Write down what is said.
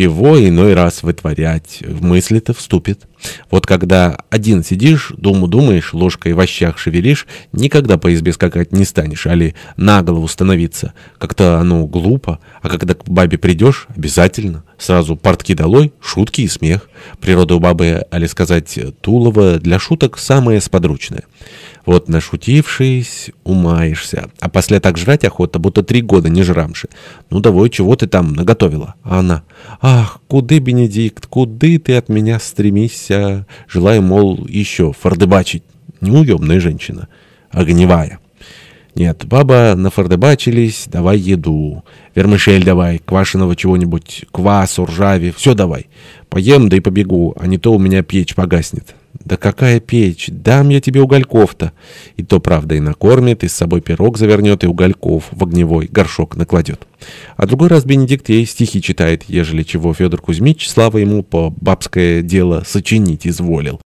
чего иной раз вытворять, в мысли-то вступит. Вот когда один сидишь, думу думаешь, ложкой в ощах шевелишь, никогда по избе скакать не станешь, али на голову становиться. Как-то оно глупо, а когда к бабе придешь, обязательно. Сразу портки долой, шутки и смех. Природа у бабы, али сказать, Тулова для шуток самое сподручное. Вот нашутившись, умаешься, а после так жрать охота, будто три года не жрамши. Ну давай, чего ты там наготовила? А она, ах, куды, Бенедикт, куды ты от меня стремишься? Желаю, мол, еще фордебачить. Неуемная женщина, огневая. Нет, баба нафордебачились, давай еду. Вермишель давай, квашеного чего-нибудь, квасу, ржави, все давай. Поем, да и побегу, а не то у меня печь погаснет. Да какая печь, дам я тебе угольков-то. И то, правда, и накормит, и с собой пирог завернет, и угольков в огневой горшок накладет. А другой раз Бенедикт ей стихи читает, ежели чего Федор Кузьмич, слава ему по бабское дело, сочинить изволил.